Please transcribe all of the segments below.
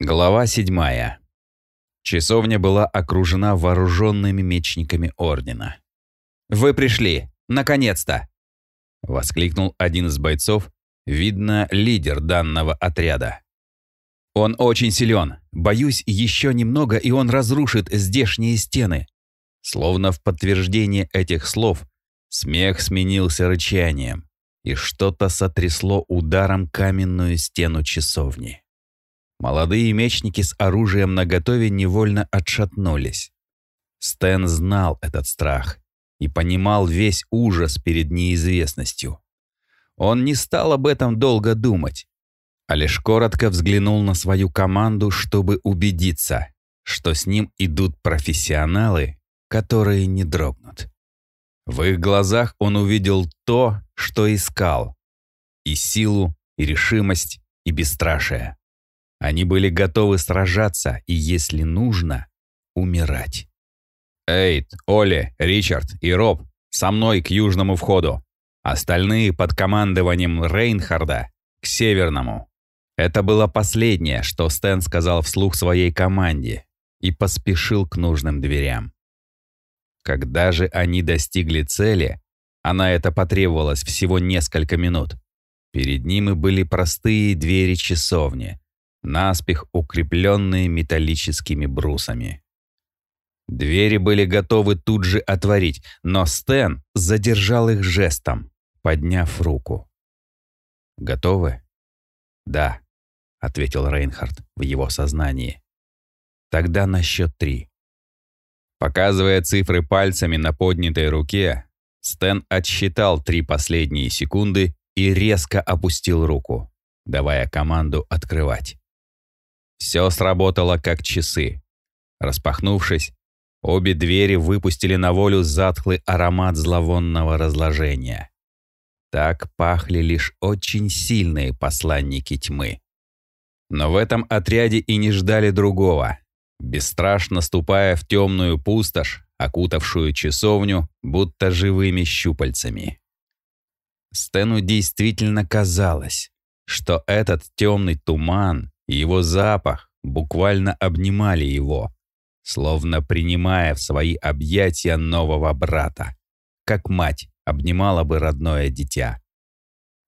Глава седьмая. Часовня была окружена вооруженными мечниками Ордена. «Вы пришли! Наконец-то!» — воскликнул один из бойцов, видно, лидер данного отряда. «Он очень силен. Боюсь, еще немного, и он разрушит здешние стены». Словно в подтверждение этих слов, смех сменился рычанием, и что-то сотрясло ударом каменную стену часовни. Молодые мечники с оружием наготове невольно отшатнулись. Стэн знал этот страх и понимал весь ужас перед неизвестностью. Он не стал об этом долго думать, а лишь коротко взглянул на свою команду, чтобы убедиться, что с ним идут профессионалы, которые не дрогнут. В их глазах он увидел то, что искал. И силу, и решимость, и бесстрашие. Они были готовы сражаться и, если нужно, умирать. «Эйд, Оли, Ричард и Роб со мной к южному входу. Остальные под командованием Рейнхарда к северному». Это было последнее, что Стэн сказал вслух своей команде и поспешил к нужным дверям. Когда же они достигли цели, а на это потребовалось всего несколько минут, перед ними были простые двери часовни, наспех укрепленные металлическими брусами. Двери были готовы тут же отворить, но Стэн задержал их жестом, подняв руку. «Готовы?» «Да», — ответил Рейнхард в его сознании. «Тогда на счет три». Показывая цифры пальцами на поднятой руке, Стэн отсчитал три последние секунды и резко опустил руку, давая команду открывать. Все сработало как часы. Распахнувшись, обе двери выпустили на волю затхлый аромат зловонного разложения. Так пахли лишь очень сильные посланники тьмы. Но в этом отряде и не ждали другого. Бесстрашно ступая в темную пустошь, окутавшую часовню, будто живыми щупальцами. Стэну действительно казалось, что этот темный туман его запах буквально обнимали его, словно принимая в свои объятия нового брата, как мать обнимала бы родное дитя.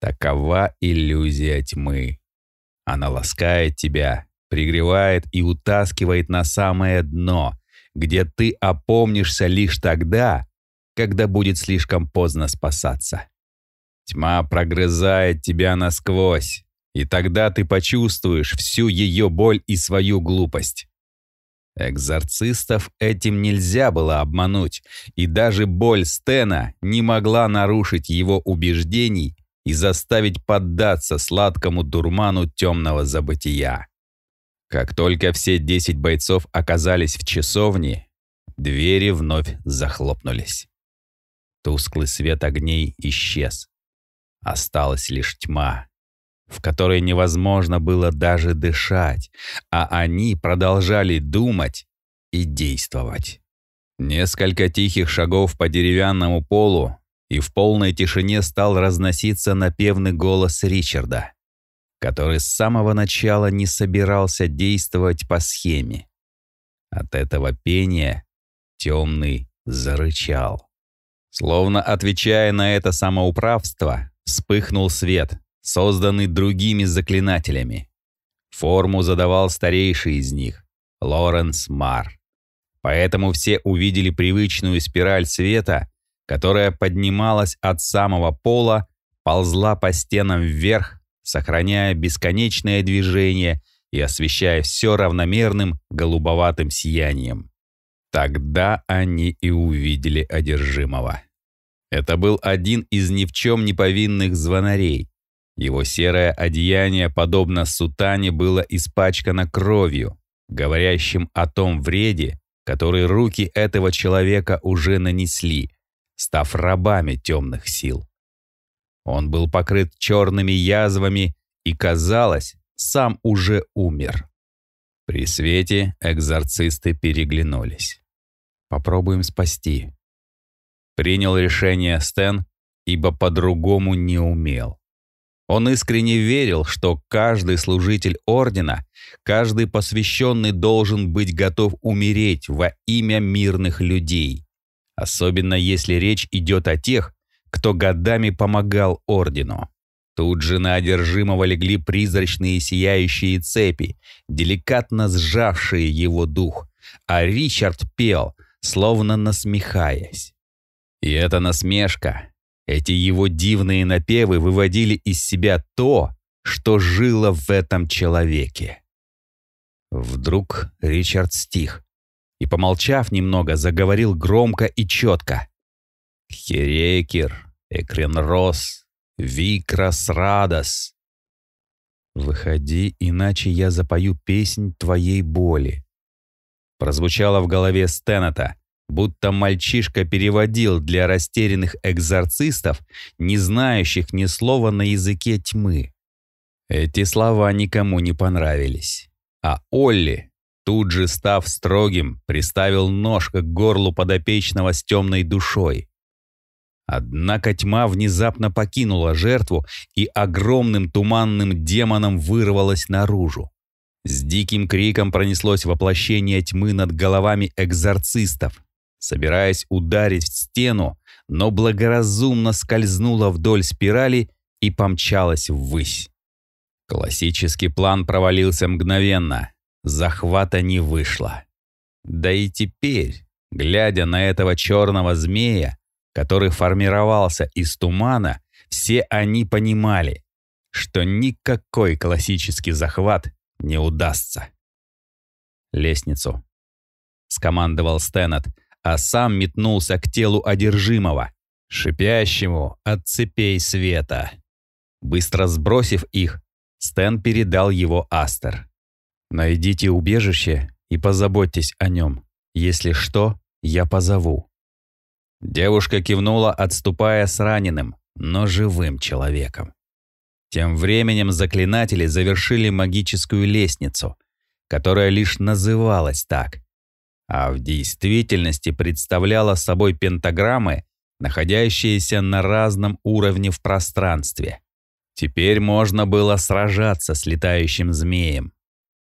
Такова иллюзия тьмы. Она ласкает тебя, пригревает и утаскивает на самое дно, где ты опомнишься лишь тогда, когда будет слишком поздно спасаться. Тьма прогрызает тебя насквозь, и тогда ты почувствуешь всю ее боль и свою глупость. Экзорцистов этим нельзя было обмануть, и даже боль Стена не могла нарушить его убеждений и заставить поддаться сладкому дурману темного забытия. Как только все десять бойцов оказались в часовне, двери вновь захлопнулись. Тусклый свет огней исчез. Осталась лишь тьма, в которой невозможно было даже дышать, а они продолжали думать и действовать. Несколько тихих шагов по деревянному полу, и в полной тишине стал разноситься напевный голос Ричарда, который с самого начала не собирался действовать по схеме. От этого пения темный зарычал. Словно отвечая на это самоуправство, вспыхнул свет, созданный другими заклинателями. Форму задавал старейший из них, Лоренс Мар. Поэтому все увидели привычную спираль света, которая поднималась от самого пола, ползла по стенам вверх, сохраняя бесконечное движение и освещая все равномерным голубоватым сиянием. Тогда они и увидели одержимого. Это был один из ни в чем не повинных звонарей, его серое одеяние, подобно сутане, было испачкано кровью, говорящим о том вреде, который руки этого человека уже нанесли, став рабами темных сил. Он был покрыт черными язвами и, казалось, сам уже умер. При свете экзорцисты переглянулись. «Попробуем спасти». Принял решение Стэн, ибо по-другому не умел. Он искренне верил, что каждый служитель Ордена, каждый посвященный должен быть готов умереть во имя мирных людей. Особенно если речь идет о тех, кто годами помогал Ордену. Тут же на одержимого легли призрачные сияющие цепи, деликатно сжавшие его дух, а Ричард пел, словно насмехаясь. И эта насмешка, эти его дивные напевы выводили из себя то, что жило в этом человеке. Вдруг Ричард стих и, помолчав немного, заговорил громко и четко. «Херекер, Экренрос, Викрас Радос. «Выходи, иначе я запою песнь твоей боли». Прозвучало в голове Стеннета, будто мальчишка переводил для растерянных экзорцистов, не знающих ни слова на языке тьмы. Эти слова никому не понравились. А Олли, тут же став строгим, приставил нож к горлу подопечного с темной душой. Однако тьма внезапно покинула жертву и огромным туманным демоном вырвалась наружу. С диким криком пронеслось воплощение тьмы над головами экзорцистов, собираясь ударить в стену, но благоразумно скользнула вдоль спирали и помчалась ввысь. Классический план провалился мгновенно, захвата не вышло. Да и теперь, глядя на этого черного змея, который формировался из тумана, все они понимали, что никакой классический захват не удастся. «Лестницу», — скомандовал Стэннет, а сам метнулся к телу одержимого, шипящему от цепей света. Быстро сбросив их, Стэн передал его Астер. «Найдите убежище и позаботьтесь о нем. Если что, я позову». Девушка кивнула, отступая с раненым, но живым человеком. Тем временем заклинатели завершили магическую лестницу, которая лишь называлась так, а в действительности представляла собой пентаграммы, находящиеся на разном уровне в пространстве. Теперь можно было сражаться с летающим змеем.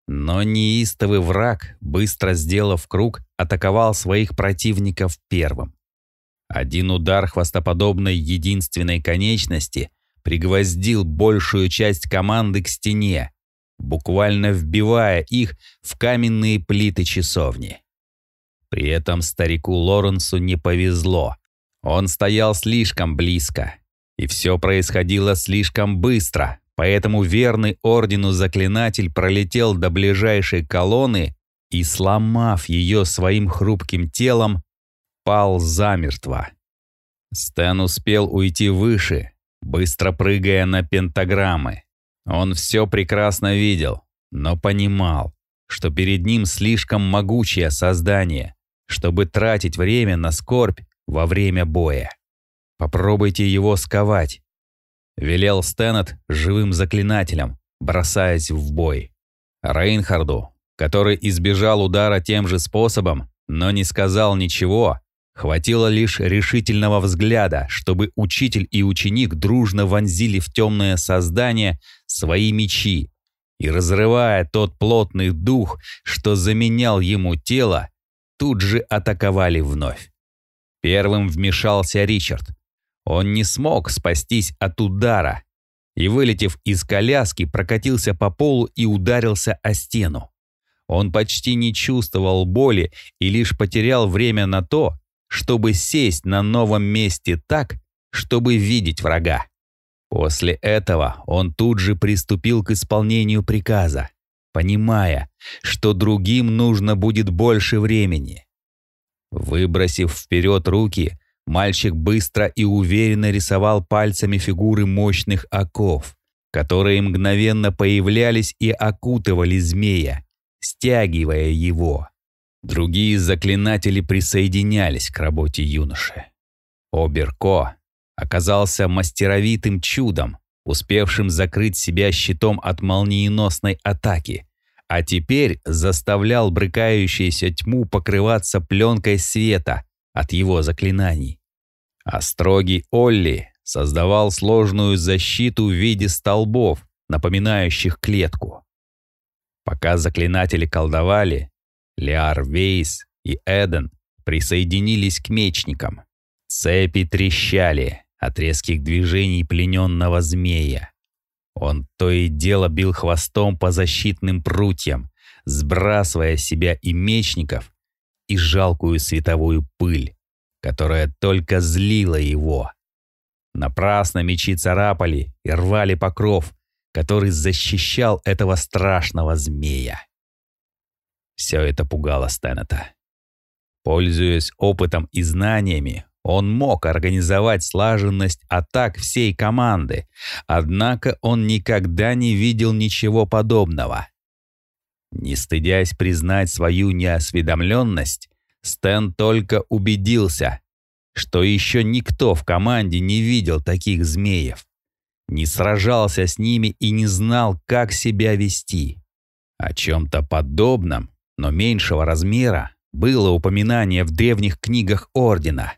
Но неистовый враг, быстро сделав круг, атаковал своих противников первым. Один удар хвостоподобной единственной конечности пригвоздил большую часть команды к стене, буквально вбивая их в каменные плиты часовни. При этом старику Лоренсу не повезло. Он стоял слишком близко, и все происходило слишком быстро, поэтому верный ордену заклинатель пролетел до ближайшей колонны и, сломав ее своим хрупким телом, пал замертво. Стэн успел уйти выше, быстро прыгая на пентаграммы. Он все прекрасно видел, но понимал, что перед ним слишком могучее создание, чтобы тратить время на скорбь во время боя. «Попробуйте его сковать», — велел Стэннет живым заклинателем, бросаясь в бой. Рейнхарду, который избежал удара тем же способом, но не сказал ничего, Хватило лишь решительного взгляда, чтобы учитель и ученик дружно вонзили в темное создание свои мечи и, разрывая тот плотный дух, что заменял ему тело, тут же атаковали вновь. Первым вмешался Ричард. Он не смог спастись от удара и, вылетев из коляски, прокатился по полу и ударился о стену. Он почти не чувствовал боли и лишь потерял время на то, чтобы сесть на новом месте так, чтобы видеть врага. После этого он тут же приступил к исполнению приказа, понимая, что другим нужно будет больше времени. Выбросив вперед руки, мальчик быстро и уверенно рисовал пальцами фигуры мощных оков, которые мгновенно появлялись и окутывали змея, стягивая его. Другие заклинатели присоединялись к работе юноши. Оберко оказался мастеровитым чудом, успевшим закрыть себя щитом от молниеносной атаки, а теперь заставлял брыкающуюся тьму покрываться пленкой света от его заклинаний. А строгий Олли создавал сложную защиту в виде столбов, напоминающих клетку. Пока заклинатели колдовали, Лиар Вейс и Эден присоединились к мечникам. Цепи трещали от резких движений плененного змея. Он то и дело бил хвостом по защитным прутьям, сбрасывая себя и мечников, и жалкую световую пыль, которая только злила его. Напрасно мечи царапали и рвали покров, который защищал этого страшного змея. Все это пугало Стэннета. Пользуясь опытом и знаниями, он мог организовать слаженность атак всей команды, однако он никогда не видел ничего подобного. Не стыдясь признать свою неосведомленность, Стэн только убедился, что еще никто в команде не видел таких змеев, не сражался с ними и не знал, как себя вести. О чем-то подобном, но меньшего размера, было упоминание в древних книгах Ордена.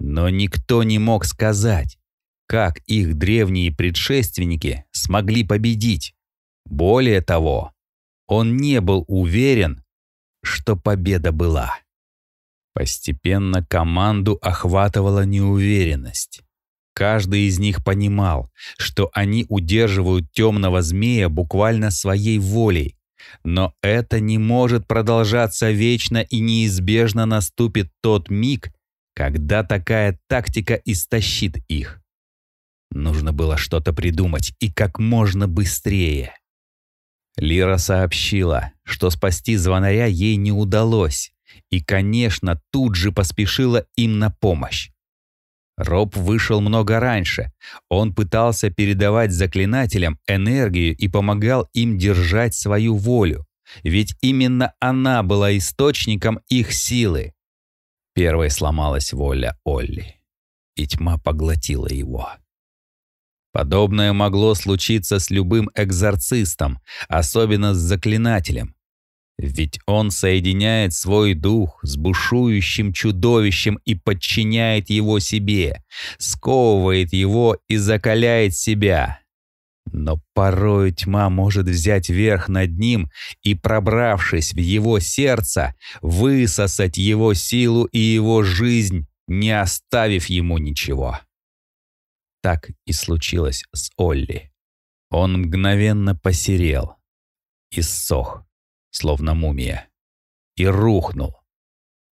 Но никто не мог сказать, как их древние предшественники смогли победить. Более того, он не был уверен, что победа была. Постепенно команду охватывала неуверенность. Каждый из них понимал, что они удерживают темного змея буквально своей волей, но это не может продолжаться вечно и неизбежно наступит тот миг, когда такая тактика истощит их. Нужно было что-то придумать и как можно быстрее. Лира сообщила, что спасти звонаря ей не удалось, и, конечно, тут же поспешила им на помощь. Роб вышел много раньше. Он пытался передавать заклинателям энергию и помогал им держать свою волю. Ведь именно она была источником их силы. Первой сломалась воля Олли, и тьма поглотила его. Подобное могло случиться с любым экзорцистом, особенно с заклинателем. Ведь он соединяет свой дух с бушующим чудовищем и подчиняет его себе, сковывает его и закаляет себя. Но порою тьма может взять верх над ним и, пробравшись в его сердце, высосать его силу и его жизнь, не оставив ему ничего. Так и случилось с Олли. Он мгновенно посерел, иссох словно мумия, и рухнул.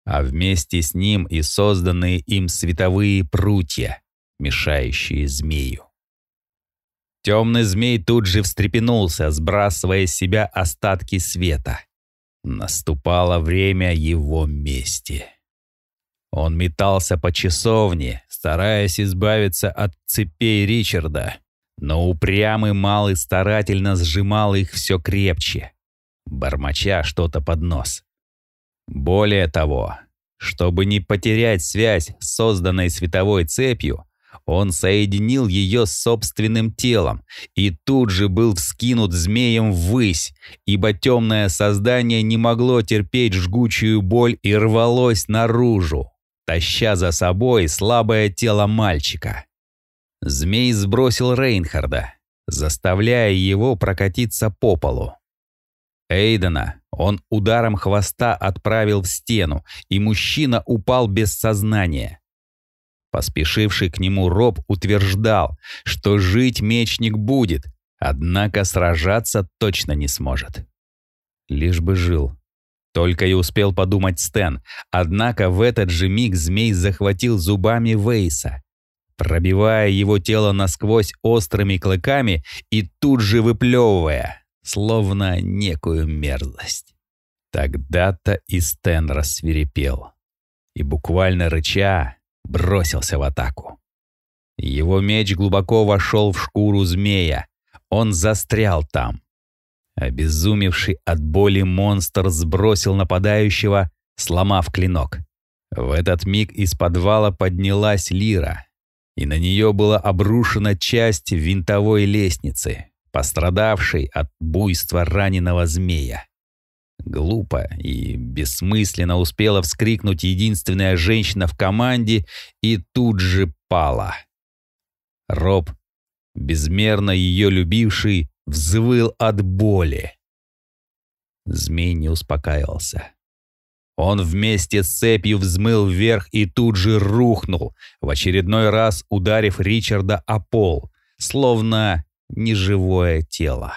А вместе с ним и созданные им световые прутья, мешающие змею. Темный змей тут же встрепенулся, сбрасывая с себя остатки света. Наступало время его мести. Он метался по часовне, стараясь избавиться от цепей Ричарда, но упрямый малый старательно сжимал их все крепче, бормоча что-то под нос. Более того, чтобы не потерять связь с созданной световой цепью, он соединил ее с собственным телом и тут же был вскинут змеем ввысь, ибо темное создание не могло терпеть жгучую боль и рвалось наружу, таща за собой слабое тело мальчика. Змей сбросил Рейнхарда, заставляя его прокатиться по полу. Эйдена он ударом хвоста отправил в стену, и мужчина упал без сознания. Поспешивший к нему Роб утверждал, что жить мечник будет, однако сражаться точно не сможет. Лишь бы жил. Только и успел подумать Стэн, однако в этот же миг змей захватил зубами Вейса, пробивая его тело насквозь острыми клыками и тут же выплевывая словно некую мерзость. Тогда-то и Стэн рассверепел и, буквально рыча, бросился в атаку. Его меч глубоко вошел в шкуру змея. Он застрял там. Обезумевший от боли монстр сбросил нападающего, сломав клинок. В этот миг из подвала поднялась лира, и на нее была обрушена часть винтовой лестницы, пострадавший от буйства раненого змея. Глупо и бессмысленно успела вскрикнуть единственная женщина в команде и тут же пала. Роб, безмерно ее любивший, взвыл от боли. Змей не успокаивался. Он вместе с цепью взмыл вверх и тут же рухнул, в очередной раз ударив Ричарда о пол, словно неживое тело.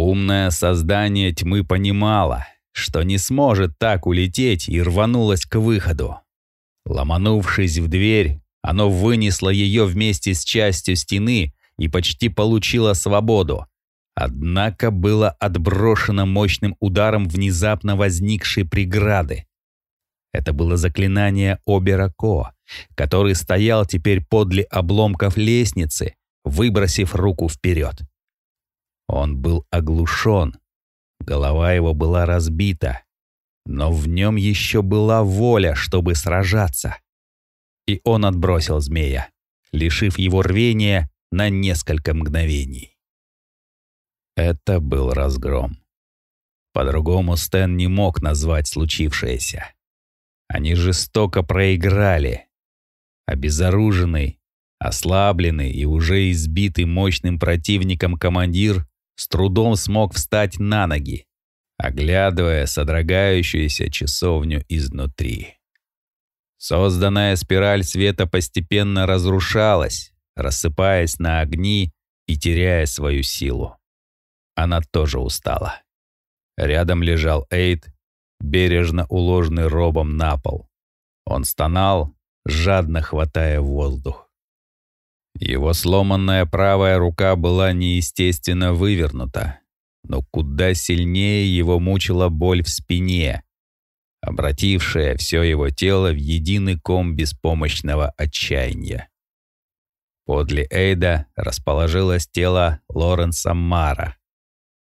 Умное создание тьмы понимало, что не сможет так улететь и рванулось к выходу. Ломанувшись в дверь, оно вынесло ее вместе с частью стены и почти получило свободу. Однако было отброшено мощным ударом внезапно возникшей преграды. Это было заклинание Оберако, который стоял теперь подле обломков лестницы, выбросив руку вперед. Он был оглушен, голова его была разбита, но в нем еще была воля, чтобы сражаться. И он отбросил змея, лишив его рвения на несколько мгновений. Это был разгром. По-другому Стэн не мог назвать случившееся. Они жестоко проиграли. Обезоруженный, ослабленный и уже избитый мощным противником командир с трудом смог встать на ноги, оглядывая содрогающуюся часовню изнутри. Созданная спираль света постепенно разрушалась, рассыпаясь на огни и теряя свою силу. Она тоже устала. Рядом лежал Эйд, бережно уложенный робом на пол. Он стонал, жадно хватая воздух. Его сломанная правая рука была неестественно вывернута, но куда сильнее его мучила боль в спине, обратившая все его тело в единый ком беспомощного отчаяния. Подле Эйда расположилось тело Лоренса Мара.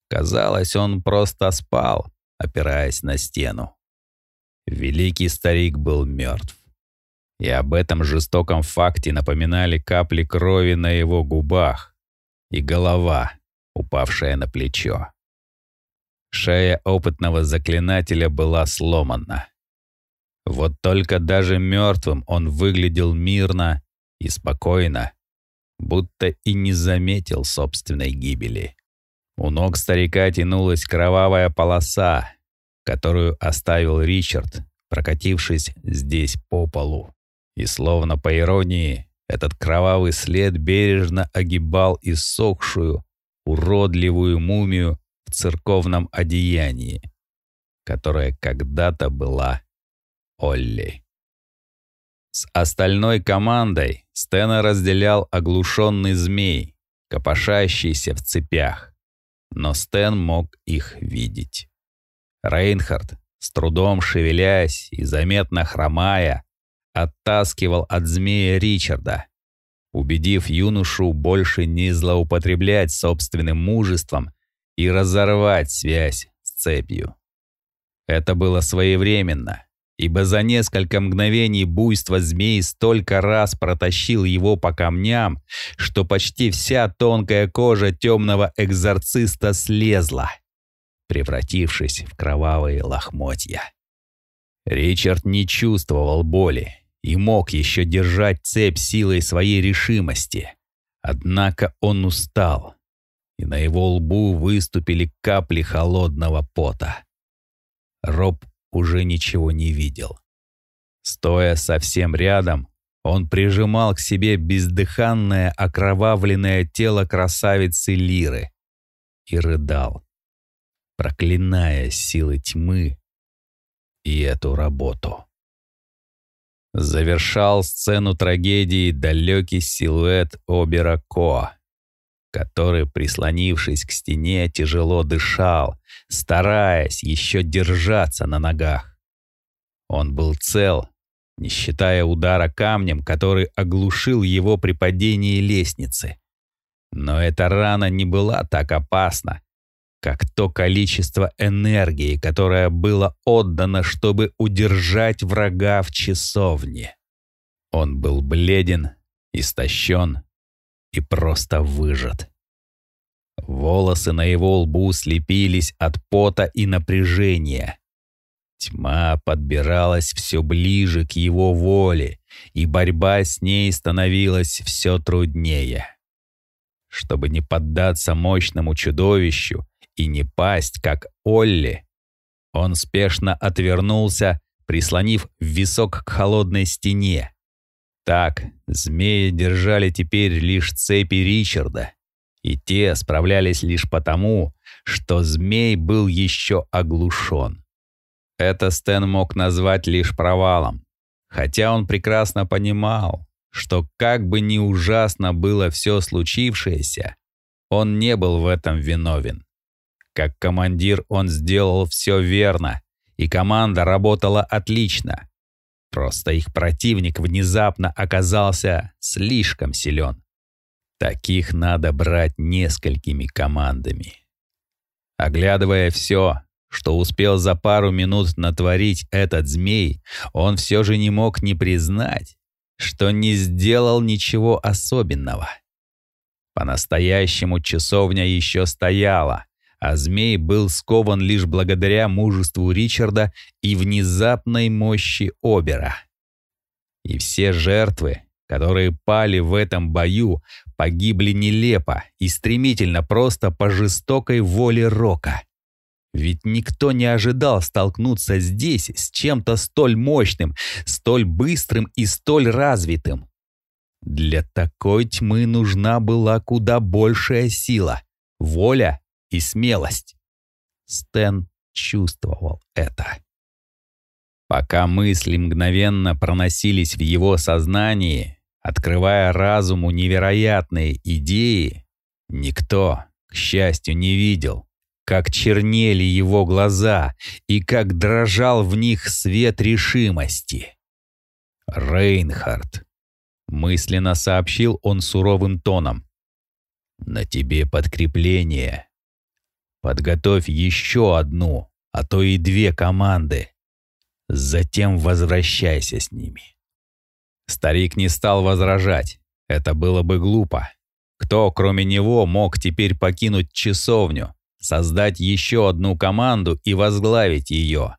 Казалось, он просто спал, опираясь на стену. Великий старик был мертв. И об этом жестоком факте напоминали капли крови на его губах и голова, упавшая на плечо. Шея опытного заклинателя была сломана. Вот только даже мертвым он выглядел мирно и спокойно, будто и не заметил собственной гибели. У ног старика тянулась кровавая полоса, которую оставил Ричард, прокатившись здесь по полу. И словно по иронии, этот кровавый след бережно огибал иссохшую, уродливую мумию в церковном одеянии, которая когда-то была Олли. С остальной командой Стена разделял оглушенный змей, копошащийся в цепях, но Стэн мог их видеть. Рейнхард, с трудом шевелясь и заметно хромая, оттаскивал от змея Ричарда, убедив юношу больше не злоупотреблять собственным мужеством и разорвать связь с цепью. Это было своевременно, ибо за несколько мгновений буйства змей столько раз протащил его по камням, что почти вся тонкая кожа темного экзорциста слезла, превратившись в кровавые лохмотья. Ричард не чувствовал боли и мог еще держать цепь силой своей решимости. Однако он устал, и на его лбу выступили капли холодного пота. Роб уже ничего не видел. Стоя совсем рядом, он прижимал к себе бездыханное окровавленное тело красавицы Лиры и рыдал, проклиная силы тьмы и эту работу. Завершал сцену трагедии далекий силуэт Обера Ко, который, прислонившись к стене, тяжело дышал, стараясь еще держаться на ногах. Он был цел, не считая удара камнем, который оглушил его при падении лестницы. Но эта рана не была так опасна, как то количество энергии, которое было отдано, чтобы удержать врага в часовне. Он был бледен, истощен и просто выжат. Волосы на его лбу слепились от пота и напряжения. Тьма подбиралась все ближе к его воле, и борьба с ней становилась все труднее. Чтобы не поддаться мощному чудовищу и не пасть, как Олли, он спешно отвернулся, прислонив висок к холодной стене. Так, змеи держали теперь лишь цепи Ричарда, и те справлялись лишь потому, что змей был еще оглушен. Это Стэн мог назвать лишь провалом, хотя он прекрасно понимал, что как бы ни ужасно было все случившееся, он не был в этом виновен. Как командир он сделал все верно, и команда работала отлично. Просто их противник внезапно оказался слишком силен. Таких надо брать несколькими командами. Оглядывая все, что успел за пару минут натворить этот змей, он все же не мог не признать, что не сделал ничего особенного. По-настоящему часовня еще стояла, а змей был скован лишь благодаря мужеству Ричарда и внезапной мощи Обера. И все жертвы, которые пали в этом бою, погибли нелепо и стремительно просто по жестокой воле Рока. Ведь никто не ожидал столкнуться здесь с чем-то столь мощным, столь быстрым и столь развитым. Для такой тьмы нужна была куда большая сила, воля и смелость. Стэн чувствовал это. Пока мысли мгновенно проносились в его сознании, открывая разуму невероятные идеи, никто, к счастью, не видел, как чернели его глаза и как дрожал в них свет решимости. «Рейнхард», — мысленно сообщил он суровым тоном, — «на тебе подкрепление. Подготовь еще одну, а то и две команды. Затем возвращайся с ними». Старик не стал возражать. Это было бы глупо. Кто, кроме него, мог теперь покинуть часовню? создать еще одну команду и возглавить ее.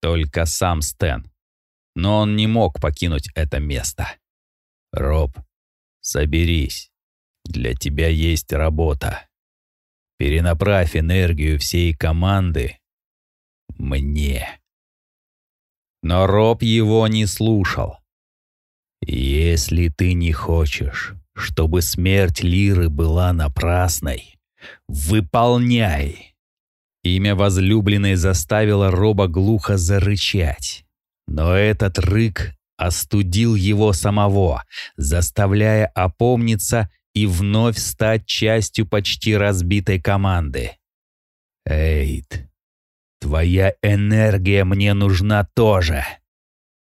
Только сам Стэн. Но он не мог покинуть это место. «Роб, соберись. Для тебя есть работа. Перенаправь энергию всей команды мне». Но Роб его не слушал. «Если ты не хочешь, чтобы смерть Лиры была напрасной, «Выполняй!» Имя возлюбленной заставило Роба глухо зарычать. Но этот рык остудил его самого, заставляя опомниться и вновь стать частью почти разбитой команды. «Эйд, твоя энергия мне нужна тоже!»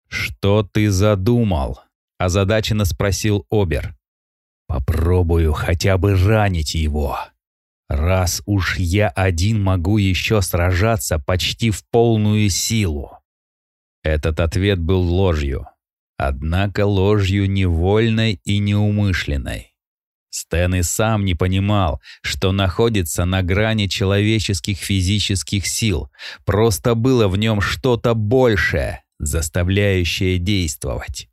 «Что ты задумал?» — озадаченно спросил Обер. «Попробую хотя бы ранить его», раз уж я один могу еще сражаться почти в полную силу. Этот ответ был ложью, однако ложью невольной и неумышленной. Стэн и сам не понимал, что находится на грани человеческих физических сил, просто было в нем что-то большее, заставляющее действовать.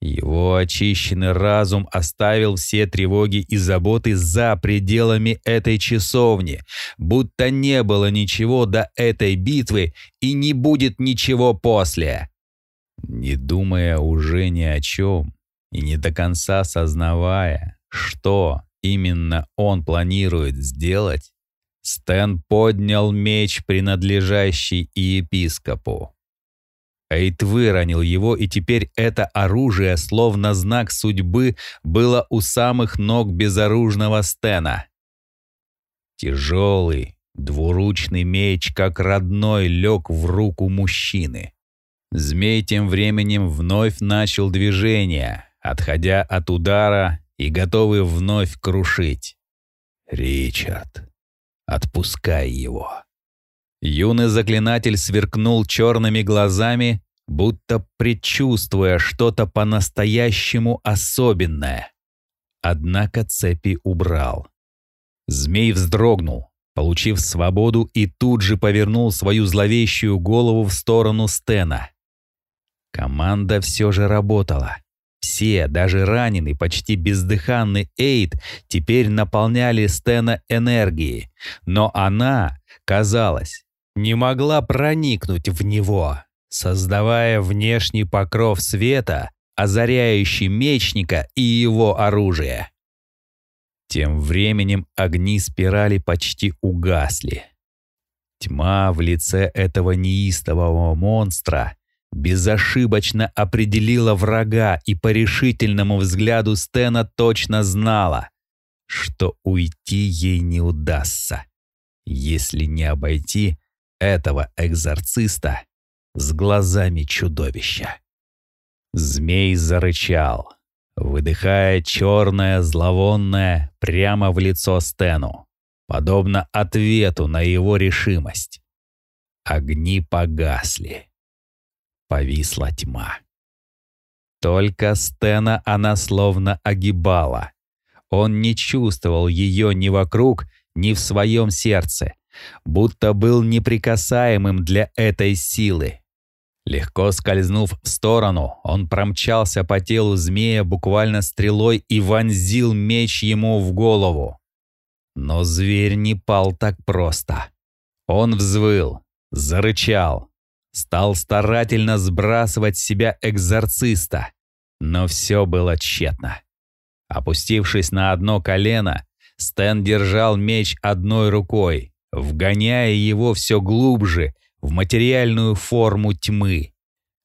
Его очищенный разум оставил все тревоги и заботы за пределами этой часовни, будто не было ничего до этой битвы и не будет ничего после. Не думая уже ни о чем и не до конца сознавая, что именно он планирует сделать, Стэн поднял меч, принадлежащий епископу. Эйт выронил его, и теперь это оружие, словно знак судьбы, было у самых ног безоружного Стена. Тяжелый, двуручный меч, как родной, лег в руку мужчины. Змей тем временем вновь начал движение, отходя от удара и готовый вновь крушить. «Ричард, отпускай его!» Юный заклинатель сверкнул черными глазами, будто предчувствуя что-то по-настоящему особенное. Однако цепи убрал. Змей вздрогнул, получив свободу и тут же повернул свою зловещую голову в сторону Стена. Команда все же работала. Все, даже раненый, почти бездыханный Эйд, теперь наполняли Стена энергией, но она, казалось, не могла проникнуть в него, создавая внешний покров света, озаряющий мечника и его оружие. Тем временем огни спирали почти угасли. Тьма в лице этого неистового монстра безошибочно определила врага и по решительному взгляду Стена точно знала, что уйти ей не удастся, если не обойти этого экзорциста с глазами чудовища. Змей зарычал, выдыхая черное зловонное прямо в лицо Стену, подобно ответу на его решимость. Огни погасли. Повисла тьма. Только Стена она словно огибала. Он не чувствовал ее ни вокруг, ни в своем сердце, будто был неприкасаемым для этой силы. Легко скользнув в сторону, он промчался по телу змея буквально стрелой и вонзил меч ему в голову. Но зверь не пал так просто. Он взвыл, зарычал, стал старательно сбрасывать с себя экзорциста, но все было тщетно. Опустившись на одно колено, Стэн держал меч одной рукой, вгоняя его все глубже в материальную форму тьмы.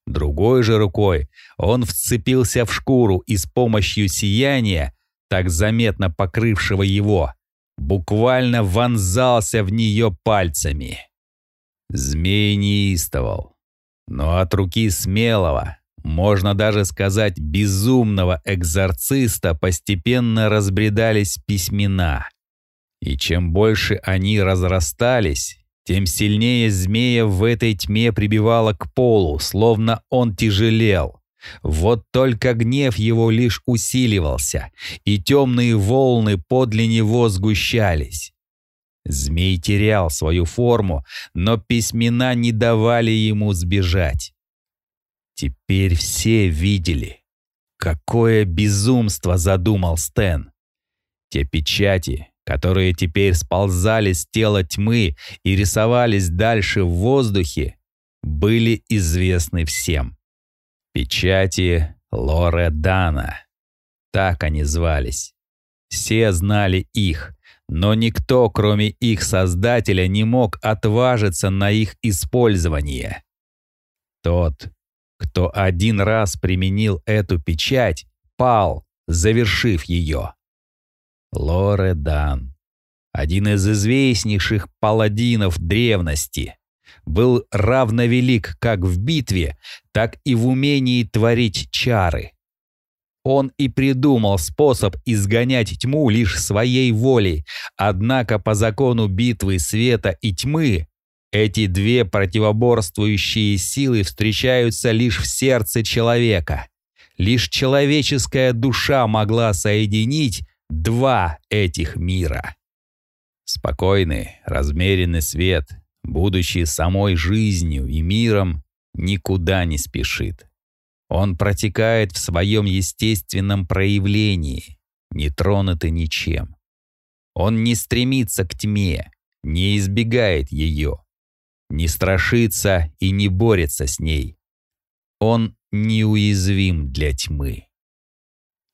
Другой же рукой он вцепился в шкуру и с помощью сияния, так заметно покрывшего его, буквально вонзался в нее пальцами. Змей неистовал, но от руки смелого, можно даже сказать безумного экзорциста постепенно разбредались письмена. И чем больше они разрастались, тем сильнее змея в этой тьме прибивала к полу, словно он тяжелел. Вот только гнев его лишь усиливался, и темные волны подле него сгущались. Змей терял свою форму, но письмена не давали ему сбежать. Теперь все видели, какое безумство задумал Стэн. Те печати, которые теперь сползали с тела тьмы и рисовались дальше в воздухе, были известны всем. Печати Лоредана. Так они звались. Все знали их, но никто, кроме их создателя, не мог отважиться на их использование. Тот, кто один раз применил эту печать, пал, завершив ее. Лоредан, один из известнейших паладинов древности, был равновелик как в битве, так и в умении творить чары. Он и придумал способ изгонять тьму лишь своей волей, однако по закону битвы света и тьмы эти две противоборствующие силы встречаются лишь в сердце человека. Лишь человеческая душа могла соединить два этих мира. Спокойный, размеренный свет, будучи самой жизнью и миром, никуда не спешит. Он протекает в своем естественном проявлении, не тронутый ничем. Он не стремится к тьме, не избегает ее, не страшится и не борется с ней. Он неуязвим для тьмы.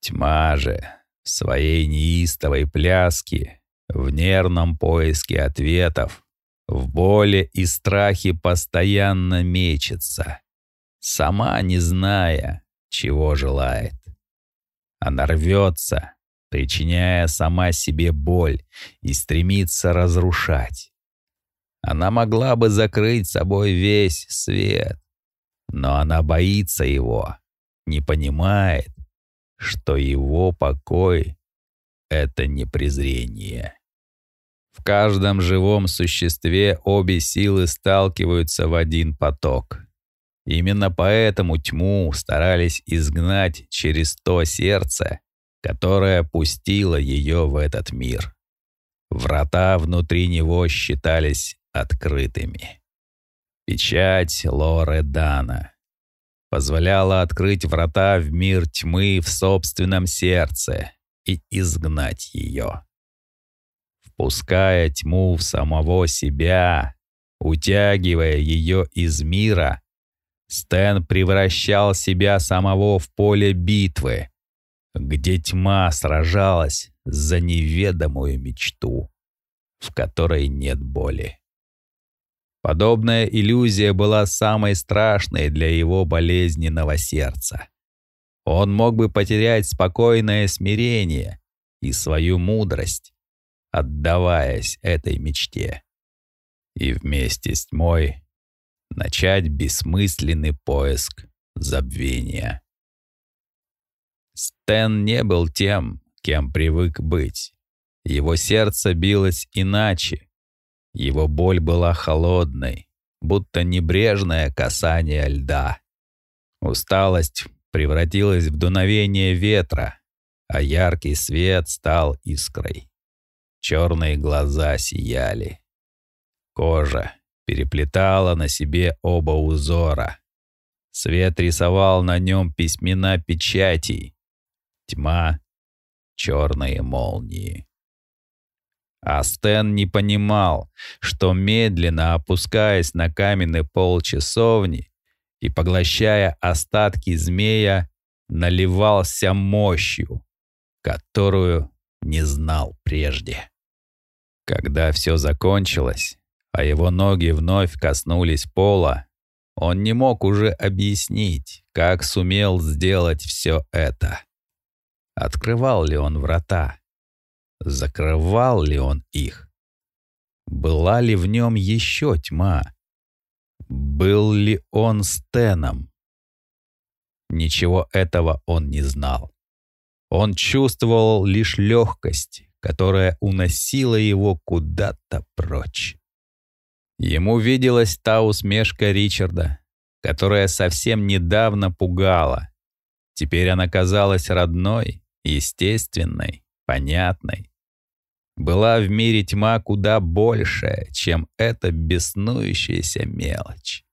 Тьма же в своей неистовой пляске, в нервном поиске ответов, в боли и страхе постоянно мечется, сама не зная, чего желает. Она рвется, причиняя сама себе боль и стремится разрушать. Она могла бы закрыть собой весь свет, но она боится его, не понимает, что его покой — это не презрение. В каждом живом существе обе силы сталкиваются в один поток. Именно поэтому тьму старались изгнать через то сердце, которое пустило ее в этот мир. Врата внутри него считались открытыми. Печать Лоредана позволяла открыть врата в мир тьмы в собственном сердце и изгнать ее. Впуская тьму в самого себя, утягивая ее из мира, Стэн превращал себя самого в поле битвы, где тьма сражалась за неведомую мечту, в которой нет боли. Подобная иллюзия была самой страшной для его болезненного сердца. Он мог бы потерять спокойное смирение и свою мудрость, отдаваясь этой мечте. И вместе с тьмой начать бессмысленный поиск забвения. Стэн не был тем, кем привык быть. Его сердце билось иначе. Его боль была холодной, будто небрежное касание льда. Усталость превратилась в дуновение ветра, а яркий свет стал искрой. Черные глаза сияли. Кожа переплетала на себе оба узора. Свет рисовал на нем письмена печатей. Тьма — черные молнии. А Стэн не понимал, что медленно опускаясь на каменный пол часовни и поглощая остатки змея, наливался мощью, которую не знал прежде. Когда все закончилось, а его ноги вновь коснулись пола, он не мог уже объяснить, как сумел сделать все это. Открывал ли он врата? Закрывал ли он их? Была ли в нем еще тьма? Был ли он Стеном? Ничего этого он не знал. Он чувствовал лишь легкость, которая уносила его куда-то прочь. Ему виделась та усмешка Ричарда, которая совсем недавно пугала. Теперь она казалась родной, естественной, понятной. Была в мире тьма куда большая, чем эта беснующаяся мелочь.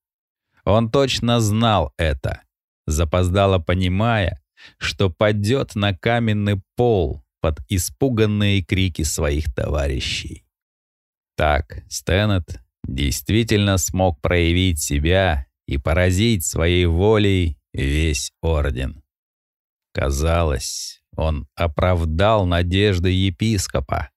Он точно знал это, запоздало понимая, что падет на каменный пол под испуганные крики своих товарищей. Так Стэнет действительно смог проявить себя и поразить своей волей весь орден. Казалось, он оправдал надежды епископа.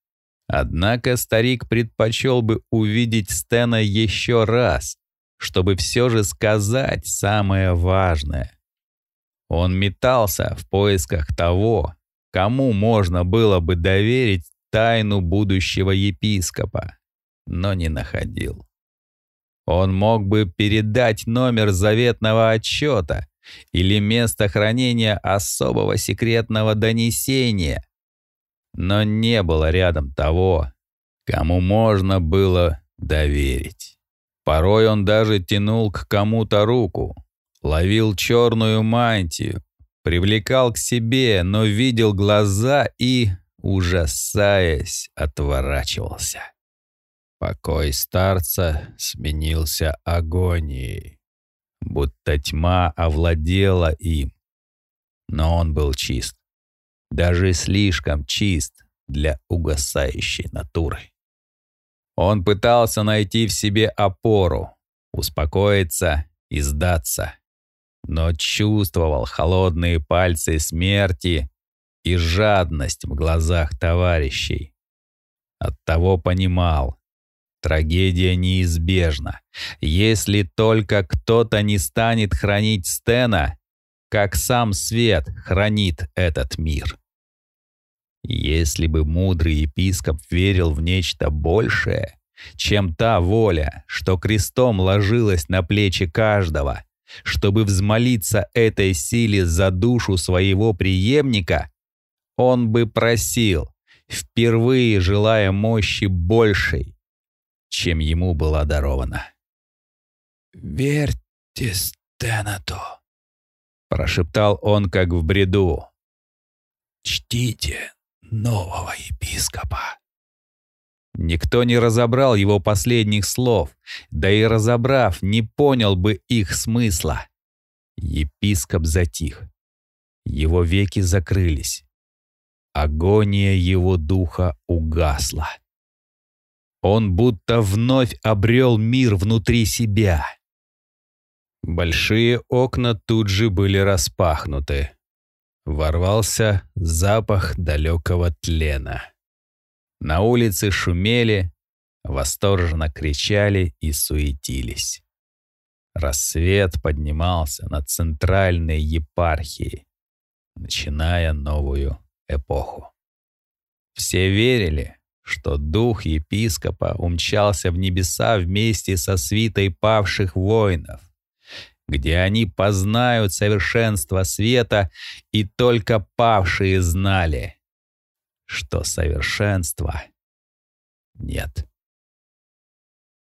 Однако старик предпочел бы увидеть Стена еще раз, чтобы все же сказать самое важное. Он метался в поисках того, кому можно было бы доверить тайну будущего епископа но не находил. Он мог бы передать номер заветного отчета или место хранения особого секретного донесения, но не было рядом того, кому можно было доверить. Порой он даже тянул к кому-то руку, ловил черную мантию, привлекал к себе, но видел глаза и, ужасаясь, отворачивался. Покой старца сменился агонией, будто тьма овладела им. Но он был чист, даже слишком чист для угасающей натуры. Он пытался найти в себе опору, успокоиться и сдаться, но чувствовал холодные пальцы смерти и жадность в глазах товарищей. Оттого понимал, Трагедия неизбежна, если только кто-то не станет хранить Стена, как сам свет хранит этот мир. Если бы мудрый епископ верил в нечто большее, чем та воля, что крестом ложилась на плечи каждого, чтобы взмолиться этой силе за душу своего преемника, он бы просил, впервые желая мощи большей, чем ему была дарована. «Верьте Стэнету», — прошептал он как в бреду. «Чтите нового епископа». Никто не разобрал его последних слов, да и разобрав, не понял бы их смысла. Епископ затих. Его веки закрылись. Агония его духа угасла. Он будто вновь обрел мир внутри себя. Большие окна тут же были распахнуты. Ворвался запах далекого тлена. На улице шумели, восторженно кричали и суетились. Рассвет поднимался над центральной епархией, начиная новую эпоху. Все верили, что дух епископа умчался в небеса вместе со свитой павших воинов, где они познают совершенство света, и только павшие знали, что совершенства нет.